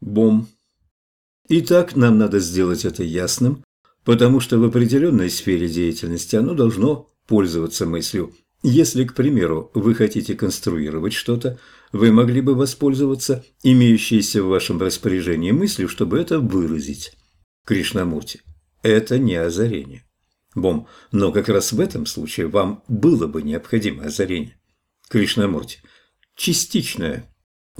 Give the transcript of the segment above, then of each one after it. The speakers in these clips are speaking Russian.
Бом. Итак, нам надо сделать это ясным, потому что в определенной сфере деятельности оно должно пользоваться мыслью. Если, к примеру, вы хотите конструировать что-то, вы могли бы воспользоваться имеющейся в вашем распоряжении мыслью, чтобы это выразить. Кришнамурти. Это не озарение. Бом. Но как раз в этом случае вам было бы необходимо озарение. Кришнамурти. Частичное.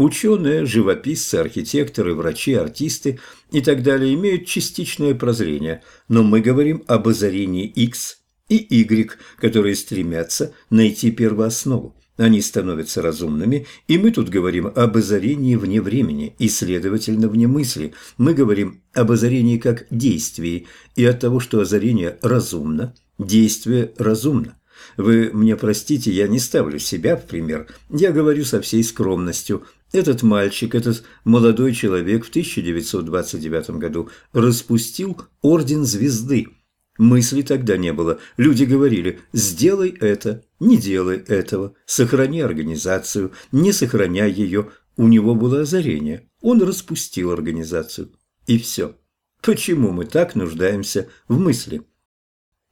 Ученые, живописцы, архитекторы, врачи, артисты и так далее имеют частичное прозрение, но мы говорим об озарении X и Y, которые стремятся найти первооснову. Они становятся разумными, и мы тут говорим об озарении вне времени и, следовательно, вне мысли. Мы говорим об озарении как действии, и от того, что озарение разумно, действие разумно. Вы мне простите, я не ставлю себя в пример, я говорю со всей скромностью. Этот мальчик, этот молодой человек в 1929 году распустил Орден Звезды – Мысли тогда не было. Люди говорили «сделай это», «не делай этого», «сохрани организацию», «не сохраняй ее». У него было озарение. Он распустил организацию. И все. Почему мы так нуждаемся в мысли?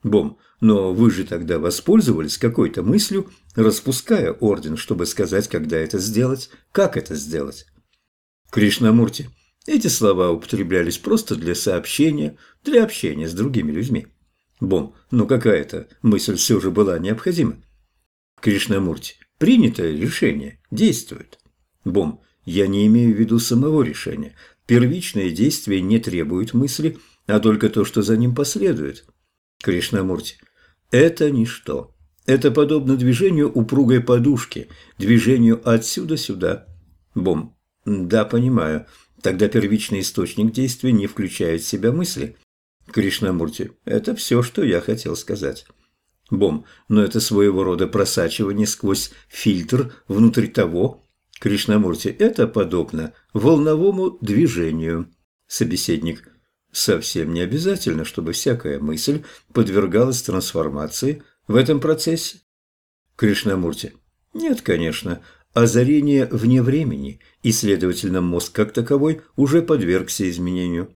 Бом, но вы же тогда воспользовались какой-то мыслью, распуская орден, чтобы сказать, когда это сделать, как это сделать. Кришнамурти, эти слова употреблялись просто для сообщения, для общения с другими людьми. Бом, ну какая-то мысль все же была необходима. Кришнамурти, принятое решение действует. Бом, я не имею в виду самого решения. Первичное действие не требует мысли, а только то, что за ним последует. Кришнамурти, это ничто. Это подобно движению упругой подушки, движению отсюда сюда. Бом, да, понимаю. Тогда первичный источник действия не включает в себя мысли. Кришнамурти, это все, что я хотел сказать. Бом, но это своего рода просачивание сквозь фильтр внутрь того. Кришнамурти, это подобно волновому движению. Собеседник, совсем не обязательно, чтобы всякая мысль подвергалась трансформации в этом процессе. Кришнамурти, нет, конечно, озарение вне времени, и, следовательно, мозг как таковой уже подвергся изменению.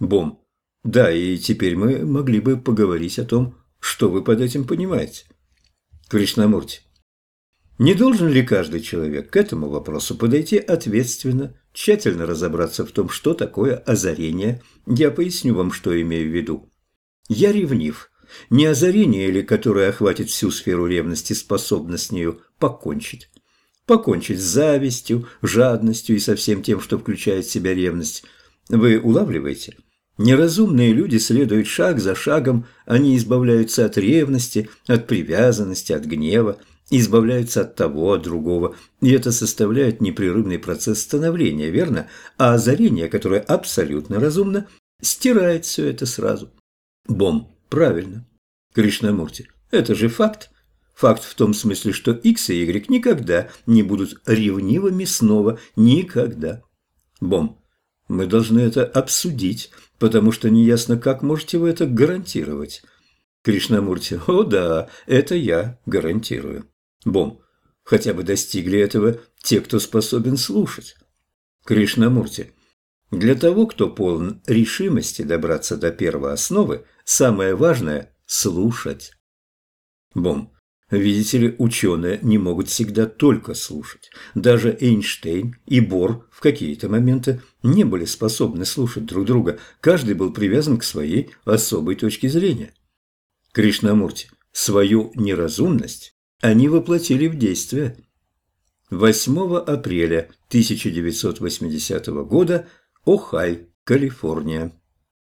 Бом, да, и теперь мы могли бы поговорить о том, что вы под этим понимаете. Кришнамурти, не должен ли каждый человек к этому вопросу подойти ответственно, тщательно разобраться в том, что такое озарение? Я поясню вам, что имею в виду. Я ревнив. Не озарение ли, которое охватит всю сферу ревности, способно с нею покончить? Покончить с завистью, жадностью и со всем тем, что включает в себя ревность. Вы улавливаете? Неразумные люди следуют шаг за шагом, они избавляются от ревности, от привязанности, от гнева, избавляются от того, от другого, и это составляет непрерывный процесс становления, верно? А озарение, которое абсолютно разумно, стирает все это сразу. Бом, правильно. Кришнамурти, это же факт. Факт в том смысле, что X и Y никогда не будут ревнивыми снова, никогда. Бом, мы должны это обсудить, потому что неясно, как можете вы это гарантировать. Кришнамурти, о да, это я гарантирую. Бом, хотя бы достигли этого те, кто способен слушать. Кришнамурти, для того, кто полон решимости добраться до первой основы, самое важное – слушать. Бом, Видите ли, ученые не могут всегда только слушать. Даже Эйнштейн и Бор в какие-то моменты не были способны слушать друг друга. Каждый был привязан к своей особой точке зрения. Кришнамурти, свою неразумность они воплотили в действие. 8 апреля 1980 года, Охай, Калифорния.